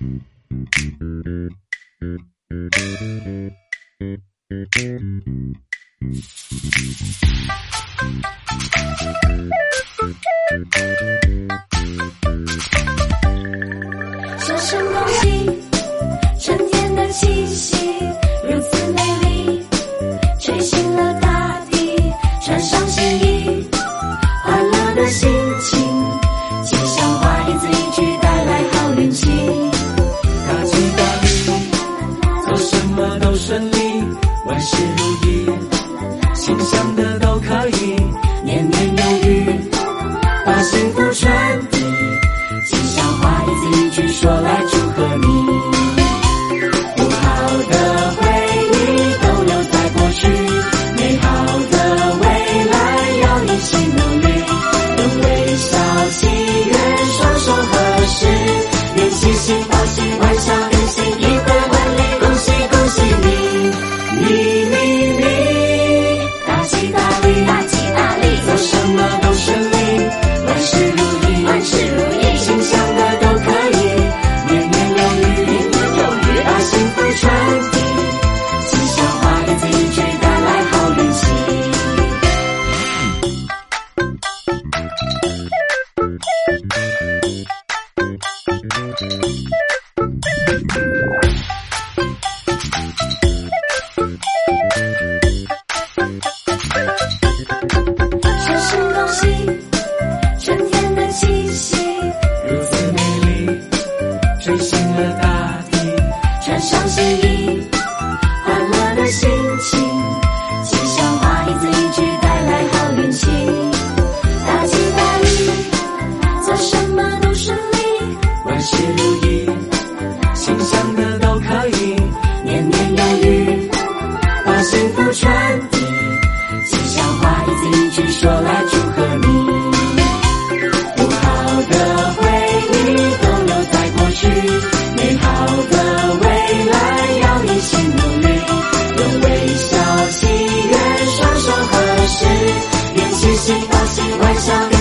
Thank you. 万事如意，心想的都可以。年年有余，把幸福传递。吉祥话，一字一句说来祝贺你。不好的回忆都留在过去，美好的未来要一起努力。用微笑、喜悦、双手合十，愿齐心把。说声恭喜，春天的气息如此美丽，吹醒了大地，穿上新衣，欢乐的心情，吉祥花一字一句。如意，心想的都可以，年年有余，把幸福传递，吉祥话一字一句说来祝贺你，不好的回忆都留在过去，美好的未来要一起努力，用微笑喜悦，双手合十，愿七夕放心玩笑。